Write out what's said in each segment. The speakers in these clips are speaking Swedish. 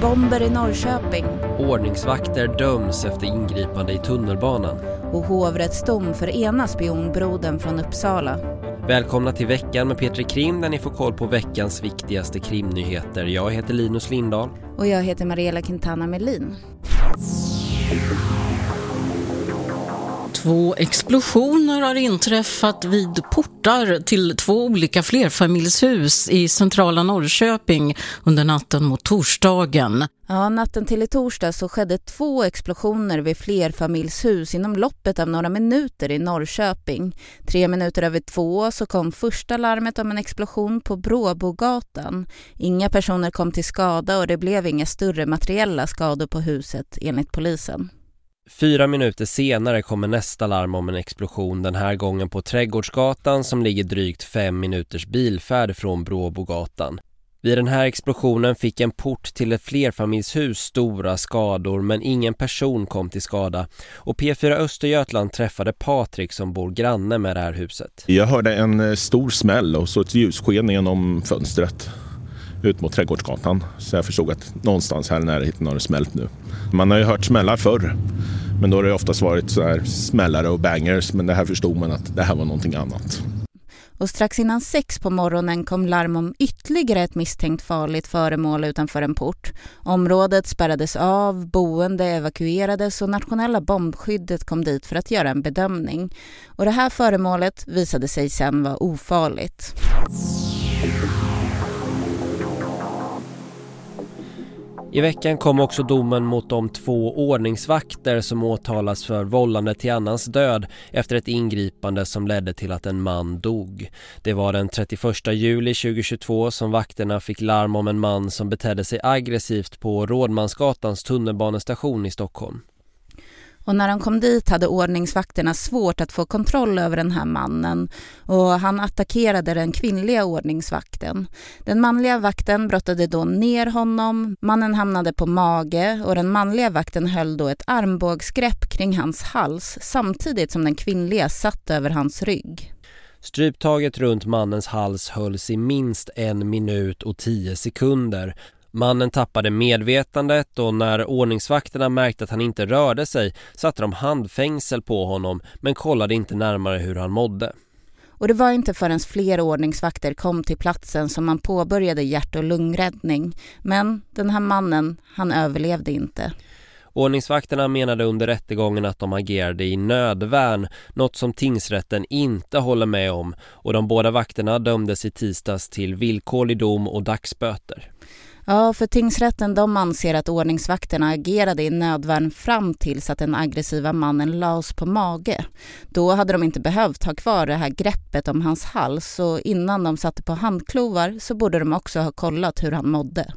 Bomber i Norrköping. Ordningsvakter döms efter ingripande i tunnelbanan. Och hovrättsdom för ena spionbroden från Uppsala. Välkomna till veckan med Petri Krim där ni får koll på veckans viktigaste krimnyheter. Jag heter Linus Lindahl. Och jag heter Mariella Quintana Melin. Två explosioner har inträffat vid portar till två olika flerfamiljshus i centrala Norrköping under natten mot torsdagen. Ja, natten till i torsdag så skedde två explosioner vid flerfamiljshus inom loppet av några minuter i Norrköping. Tre minuter över två så kom första larmet om en explosion på Bråbogatan. Inga personer kom till skada och det blev inga större materiella skador på huset enligt polisen. Fyra minuter senare kommer nästa larm om en explosion den här gången på Trädgårdsgatan som ligger drygt fem minuters bilfärd från Bråbogatan. Vid den här explosionen fick en port till ett flerfamiljshus stora skador men ingen person kom till skada. Och P4 Östergötland träffade Patrik som bor granne med det här huset. Jag hörde en eh, stor smäll och så ett ljussken genom fönstret ut mot Trädgårdsgatan. Så jag förstod att någonstans här i närheten har det smält nu. Man har ju hört smällar förr. Men då har det oftast varit så här smällare och bangers. Men det här förstod man att det här var någonting annat. Och strax innan sex på morgonen kom larm om ytterligare ett misstänkt farligt föremål utanför en port. Området spärrades av, boende evakuerades och nationella bombskyddet kom dit för att göra en bedömning. Och det här föremålet visade sig sen vara ofarligt. I veckan kom också domen mot de två ordningsvakter som åtalas för vållande till annans död efter ett ingripande som ledde till att en man dog. Det var den 31 juli 2022 som vakterna fick larm om en man som betedde sig aggressivt på Rådmansgatans tunnelbanestation i Stockholm. Och när de kom dit hade ordningsvakterna svårt att få kontroll över den här mannen och han attackerade den kvinnliga ordningsvakten. Den manliga vakten brottade då ner honom, mannen hamnade på mage och den manliga vakten höll då ett armbågsgrepp kring hans hals samtidigt som den kvinnliga satt över hans rygg. Stryptaget runt mannens hals hölls i minst en minut och tio sekunder Mannen tappade medvetandet och när ordningsvakterna märkte att han inte rörde sig satte de handfängsel på honom men kollade inte närmare hur han mådde. Och det var inte förrän fler ordningsvakter kom till platsen som man påbörjade hjärt- och lungräddning. Men den här mannen, han överlevde inte. Ordningsvakterna menade under rättegången att de agerade i nödvärn, något som tingsrätten inte håller med om och de båda vakterna dömdes i tisdags till villkorlig dom och dagsböter. Ja, för tingsrätten de anser att ordningsvakterna agerade i nödvärn fram tills att den aggressiva mannen lades på mage. Då hade de inte behövt ha kvar det här greppet om hans hals och innan de satte på handklovar så borde de också ha kollat hur han mådde.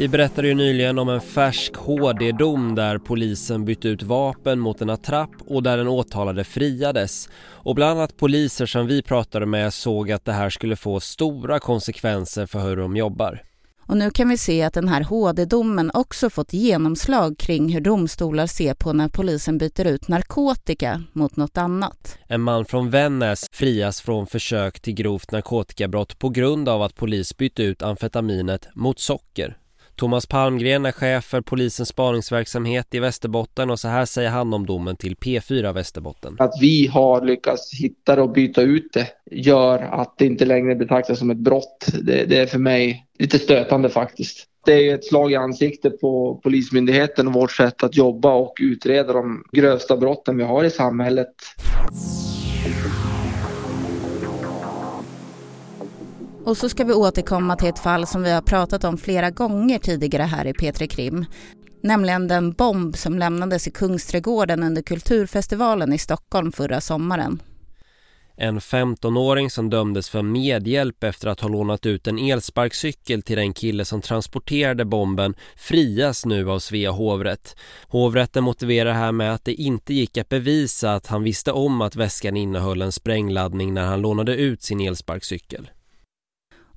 Vi berättade ju nyligen om en färsk HD-dom där polisen bytte ut vapen mot en attrapp och där den åtalade friades. Och bland annat poliser som vi pratade med såg att det här skulle få stora konsekvenser för hur de jobbar. Och nu kan vi se att den här HD-domen också fått genomslag kring hur domstolar ser på när polisen byter ut narkotika mot något annat. En man från Vännäs frias från försök till grovt narkotikabrott på grund av att polis bytte ut amfetaminet mot socker. Thomas Palmgren är chef för polisens spaningsverksamhet i Västerbotten och så här säger han om domen till P4 Västerbotten. Att vi har lyckats hitta det och byta ut det gör att det inte längre betraktas som ett brott. Det, det är för mig lite stötande faktiskt. Det är ett slag i ansiktet på Polismyndigheten och vårt sätt att jobba och utreda de grövsta brotten vi har i samhället. Och så ska vi återkomma till ett fall som vi har pratat om flera gånger tidigare här i Petri Krim. Nämligen den bomb som lämnades i Kungsträdgården under Kulturfestivalen i Stockholm förra sommaren. En 15-åring som dömdes för medhjälp efter att ha lånat ut en elsparkcykel till den kille som transporterade bomben frias nu av Svea hovrätt. Hovrätten motiverar här med att det inte gick att bevisa att han visste om att väskan innehöll en sprängladdning när han lånade ut sin elsparkcykel.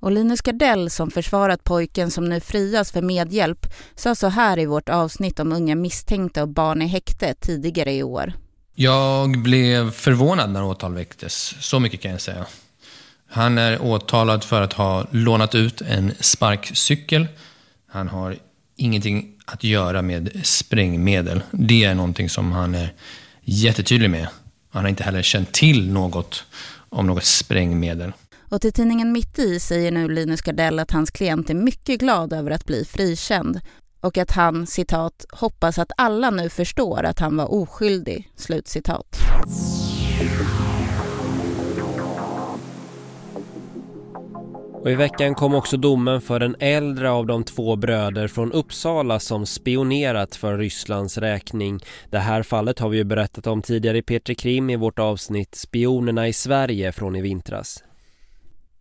Och Linus Gardell som försvarat pojken som nu frias för medhjälp sa så här i vårt avsnitt om unga misstänkta och barn i häkte tidigare i år. Jag blev förvånad när åtal väcktes, så mycket kan jag säga. Han är åtalad för att ha lånat ut en sparkcykel. Han har ingenting att göra med sprängmedel. Det är någonting som han är jättetydlig med. Han har inte heller känt till något om något sprängmedel. Och till tidningen Mitt i säger nu Linus Gardell att hans klient är mycket glad över att bli frikänd och att han, citat, hoppas att alla nu förstår att han var oskyldig, slut citat. Och i veckan kom också domen för den äldre av de två bröder från Uppsala som spionerat för Rysslands räkning. Det här fallet har vi ju berättat om tidigare i Petri Krim i vårt avsnitt Spionerna i Sverige från i vintras.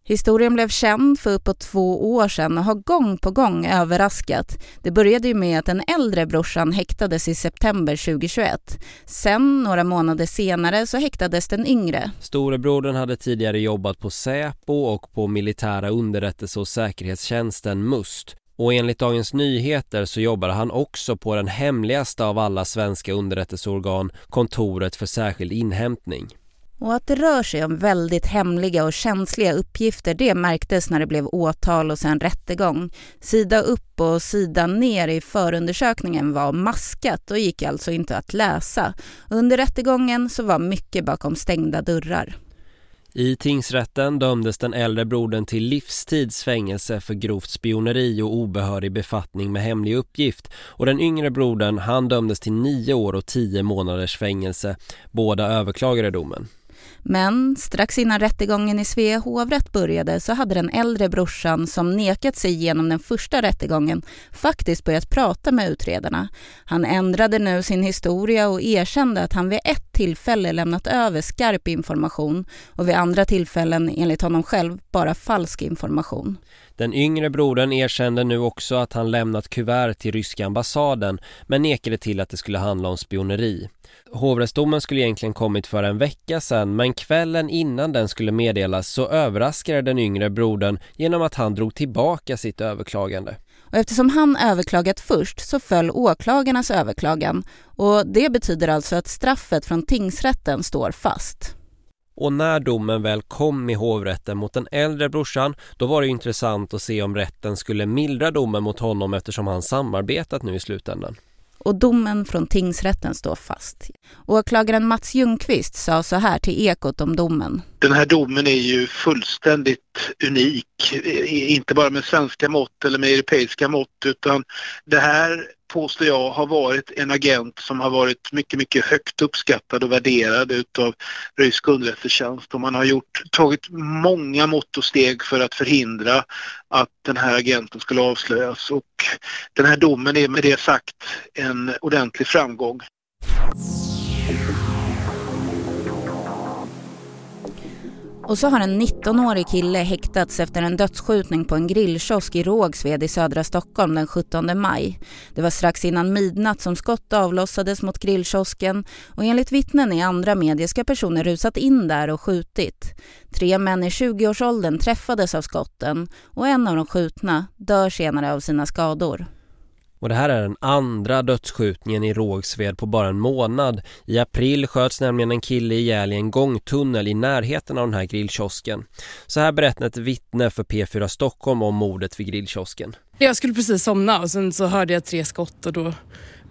Historien blev känd för uppåt två år sedan och har gång på gång överraskat. Det började ju med att den äldre brorsan häktades i september 2021. Sen, några månader senare, så häktades den yngre. Storebrodern hade tidigare jobbat på Säpo och på militära underrättelse- och säkerhetstjänsten MUST. Och enligt Dagens Nyheter så jobbade han också på den hemligaste av alla svenska underrättelseorgan, Kontoret för särskild inhämtning. Och att det rör sig om väldigt hemliga och känsliga uppgifter det märktes när det blev åtal och sen rättegång. Sida upp och sida ner i förundersökningen var maskat och gick alltså inte att läsa. Under rättegången så var mycket bakom stängda dörrar. I tingsrätten dömdes den äldre brodern till livstidsfängelse för grovt spioneri och obehörig befattning med hemlig uppgift och den yngre brodern han dömdes till nio år och tio månaders fängelse. Båda överklagade domen. Men strax innan rättegången i Svea hovrätt började så hade den äldre brorsan som nekat sig genom den första rättegången faktiskt börjat prata med utredarna. Han ändrade nu sin historia och erkände att han vid ett tillfälle lämnat över skarp information och vid andra tillfällen enligt honom själv bara falsk information. Den yngre brodern erkände nu också att han lämnat kuvert till ryska ambassaden men nekade till att det skulle handla om spioneri. Hovrättsdomen skulle egentligen kommit för en vecka sedan men kvällen innan den skulle meddelas så överraskade den yngre brodern genom att han drog tillbaka sitt överklagande. Och eftersom han överklagat först så föll åklagarnas överklagan och det betyder alltså att straffet från tingsrätten står fast. Och när domen väl kom i hovrätten mot den äldre brorsan då var det intressant att se om rätten skulle mildra domen mot honom eftersom han samarbetat nu i slutändan och domen från tingsrätten står fast. Åklagaren Mats Ljungqvist sa så här till Ekot om domen. Den här domen är ju fullständigt unik, inte bara med svenska mått eller med europeiska mått utan det här påstår jag har varit en agent som har varit mycket, mycket högt uppskattad och värderad utav rysk underrättelsetjänst och man har gjort, tagit många mått och steg för att förhindra att den här agenten skulle avslöjas och den här domen är med det sagt en ordentlig framgång. Och så har en 19-årig kille häktats efter en dödsskjutning på en grillkiosk i Rågsved i södra Stockholm den 17 maj. Det var strax innan midnatt som skott avlossades mot grillkiosken och enligt vittnen i andra medier ska personer rusat in där och skjutit. Tre män i 20-årsåldern träffades av skotten och en av de skjutna dör senare av sina skador. Och det här är den andra dödsskjutningen i Rågsved på bara en månad. I april sköts nämligen en kille ihjäl i en gångtunnel i närheten av den här grillkiosken. Så här berättar ett vittne för P4 Stockholm om mordet vid grillkiosken. Jag skulle precis somna och sen så hörde jag tre skott och då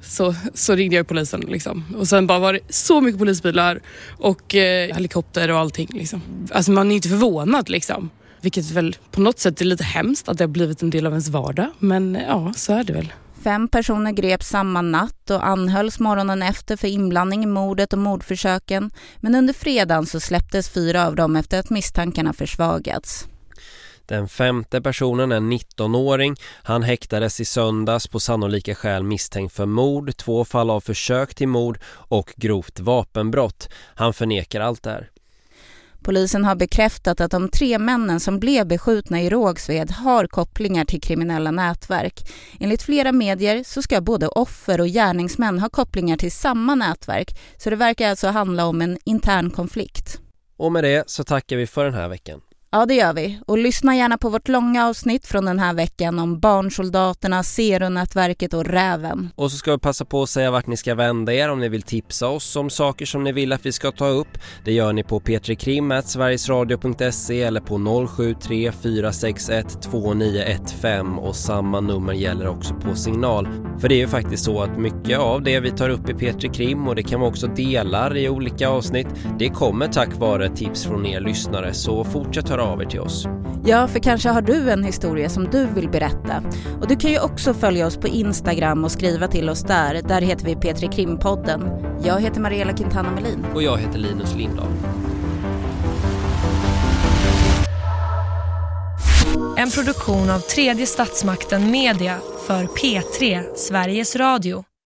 så, så ringde jag polisen liksom. Och sen bara var det så mycket polisbilar och eh, helikopter och allting liksom. Alltså man är inte förvånad liksom. Vilket väl på något sätt är lite hemskt att det har blivit en del av ens vardag. Men ja, så är det väl. Fem personer greps samma natt och anhölls morgonen efter för inblandning i mordet och mordförsöken. Men under fredagen så släpptes fyra av dem efter att misstankarna försvagats. Den femte personen är en 19-åring. Han häktades i söndags på sannolika skäl misstänkt för mord, två fall av försök till mord och grovt vapenbrott. Han förnekar allt det här. Polisen har bekräftat att de tre männen som blev beskjutna i Rågsved har kopplingar till kriminella nätverk. Enligt flera medier så ska både offer och gärningsmän ha kopplingar till samma nätverk så det verkar alltså handla om en intern konflikt. Och med det så tackar vi för den här veckan. Ja, det gör vi. Och lyssna gärna på vårt långa avsnitt från den här veckan om barnsoldaterna, Seronätverket och Räven. Och så ska vi passa på att säga vart ni ska vända er om ni vill tipsa oss om saker som ni vill att vi ska ta upp. Det gör ni på p3krim.sverigesradio.se eller på 073 461 2915 och samma nummer gäller också på signal. För det är ju faktiskt så att mycket av det vi tar upp i P3 Krim och det kan vara också delar i olika avsnitt, det kommer tack vare tips från er lyssnare så fortsätt höra av er till oss. Ja, för kanske har du en historia som du vill berätta. Och du kan ju också följa oss på Instagram och skriva till oss där. Där heter vi P3 Krimpodden. Jag heter Mariella Quintana Melin. Och jag heter Linus Lindahl. En produktion av tredje statsmakten Media för P3 Sveriges Radio.